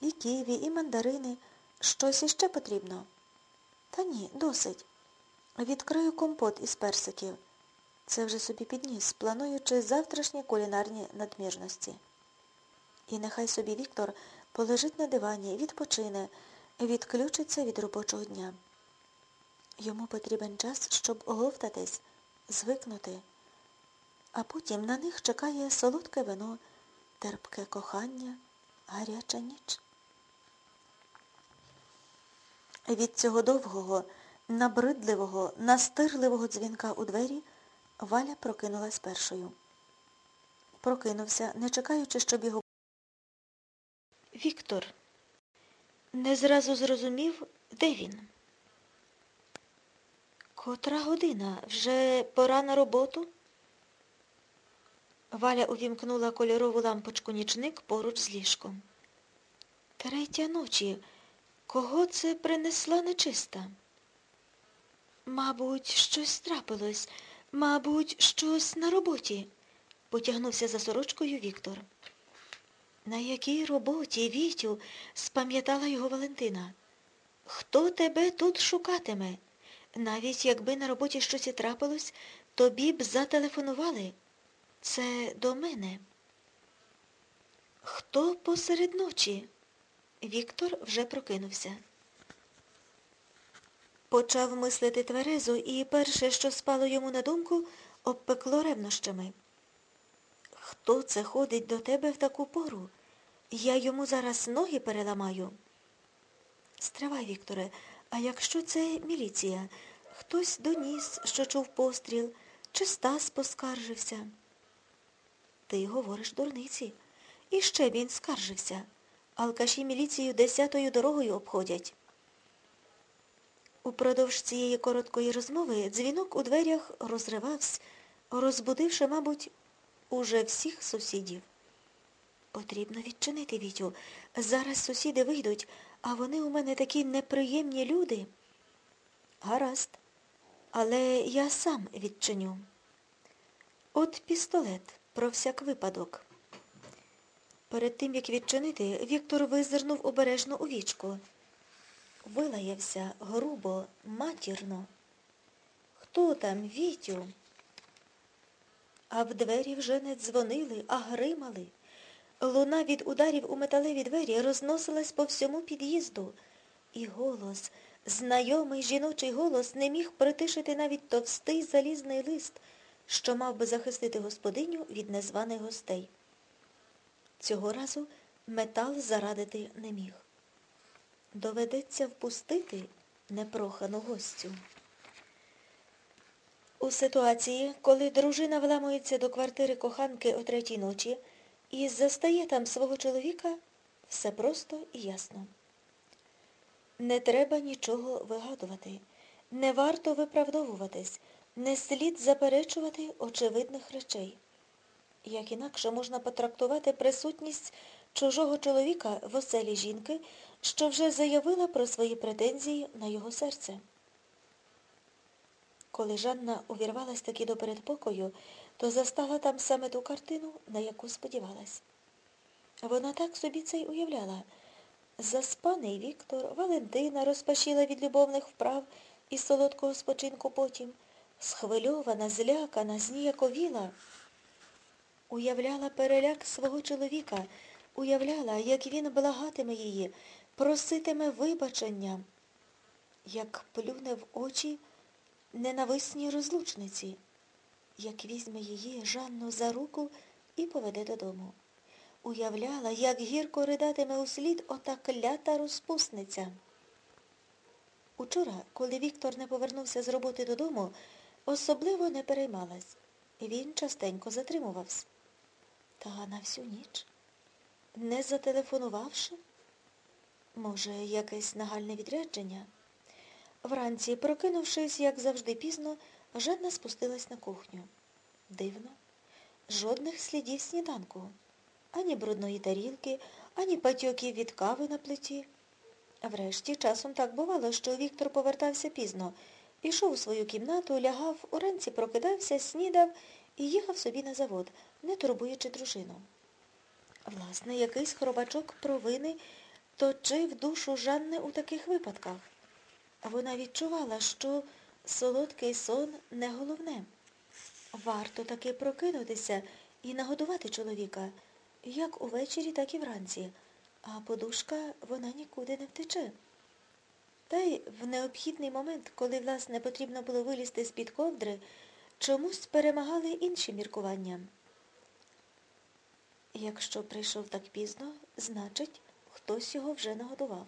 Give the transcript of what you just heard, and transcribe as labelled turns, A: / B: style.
A: І ківі, і мандарини. Щось іще потрібно. Та ні, досить. Відкрию компот із персиків. Це вже собі підніс, плануючи завтрашні кулінарні надмірності. І нехай собі Віктор полежить на дивані, відпочине, відключиться від робочого дня. Йому потрібен час, щоб оговтатись, звикнути, а потім на них чекає солодке вино, терпке кохання, гаряча ніч. Від цього довгого, набридливого, настирливого дзвінка у двері Валя прокинулась першою. Прокинувся, не чекаючи, щоб його... Віктор не зразу зрозумів, де він. Котра година? Вже пора на роботу? Валя увімкнула кольорову лампочку нічник поруч з ліжком. Третя ночі. Кого це принесла нечиста? Мабуть, щось трапилось, мабуть, щось на роботі, потягнувся за сорочкою Віктор. На якій роботі, Вітю, спам'ятала його Валентина. Хто тебе тут шукатиме? Навіть якби на роботі щось і трапилось, тобі б зателефонували. Це до мене. Хто посеред ночі? Віктор вже прокинувся. Почав мислити тверезо, і перше, що спало йому на думку, обпекло ревнощами. Хто це ходить до тебе в таку пору? Я йому зараз ноги переламаю. Стривай, Вікторе, а якщо це міліція? Хтось доніс, що чув постріл, чи Стас поскаржився? Ти говориш дурниці. І ще він скаржився. Алкаші міліцію десятою дорогою обходять. Упродовж цієї короткої розмови дзвінок у дверях розривався, розбудивши, мабуть, уже всіх сусідів. Потрібно відчинити Вітю. Зараз сусіди вийдуть, а вони у мене такі неприємні люди. Гаразд, але я сам відчиню. От пістолет, про всяк випадок. Перед тим, як відчинити, Віктор визирнув обережно у вічко. Вилаявся грубо, матірно. Хто там, Вітю? А в двері вже не дзвонили, а гримали. Луна від ударів у металеві двері розносилась по всьому під'їзду. І голос, знайомий жіночий голос, не міг притишити навіть товстий залізний лист, що мав би захистити господиню від незваних гостей. Цього разу метал зарадити не міг. Доведеться впустити непрохану гостю. У ситуації, коли дружина вламується до квартири коханки о третій ночі і застає там свого чоловіка, все просто і ясно. Не треба нічого вигадувати, не варто виправдовуватись, не слід заперечувати очевидних речей. Як інакше можна потрактувати присутність чужого чоловіка в оселі жінки, що вже заявила про свої претензії на його серце. Коли Жанна увірвалась таки до передпокою, то застала там саме ту картину, на яку сподівалась. Вона так собі це й уявляла. Заспаний Віктор, Валентина розпашіла від любовних вправ і солодкого спочинку потім, схвильована, злякана, зніяковіла. Уявляла переляк свого чоловіка, уявляла, як він благатиме її, проситиме вибачення, як плюне в очі ненависній розлучниці, як візьме її Жанну за руку і поведе додому. Уявляла, як гірко ридатиме услід ота клята розпусниця. Учора, коли Віктор не повернувся з роботи додому, особливо не переймалась. Він частенько затримувався. Та на всю ніч, не зателефонувавши, може, якесь нагальне відрядження. Вранці, прокинувшись, як завжди пізно, Жанна спустилась на кухню. Дивно, жодних слідів сніданку, ані брудної тарілки, ані патьоків від кави на плиті. Врешті часом так бувало, що Віктор повертався пізно, пішов у свою кімнату, лягав, уранці прокидався, снідав і їхав собі на завод, не турбуючи дружину. Власне, якийсь хробачок провини точив душу Жанни у таких випадках. Вона відчувала, що солодкий сон не головне. Варто таки прокинутися і нагодувати чоловіка, як увечері, так і вранці, а подушка вона нікуди не втече. Та й в необхідний момент, коли, власне, потрібно було вилізти з-під ковдри, чомусь перемагали інші міркування. Якщо прийшов так пізно, значить, хтось його вже нагодував.